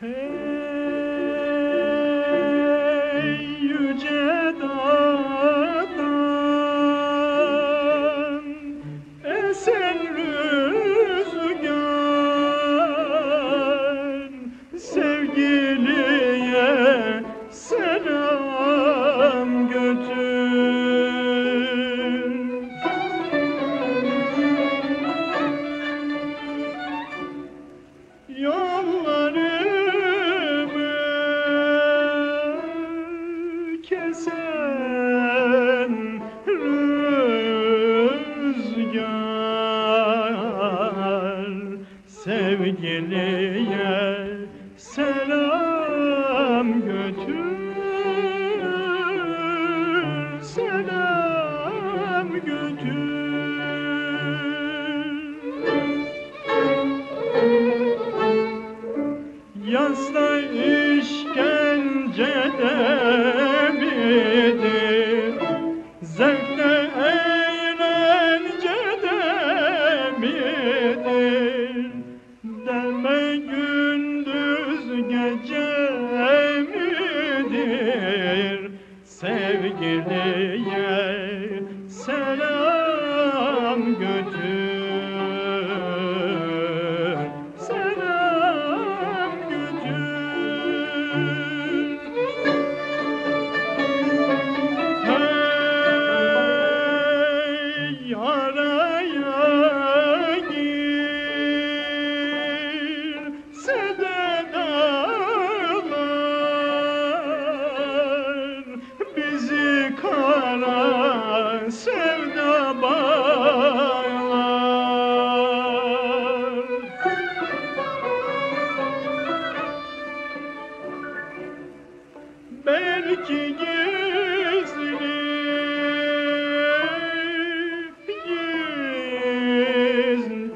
Hey yüce dağdan esen rüzgar sevgiliye selam götür. Yollarımı Sevgiliye selam götür Selam götür. Yasta Sevgiliye selam Belki gizli gizli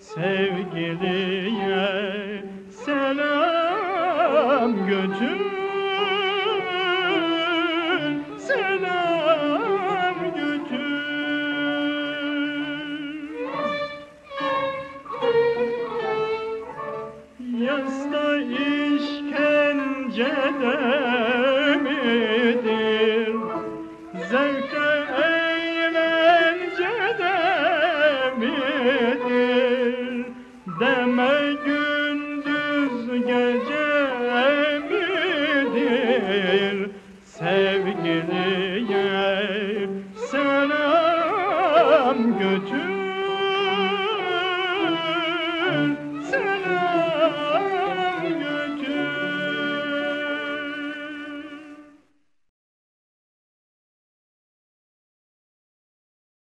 Sevgiliye selam götür Yeah.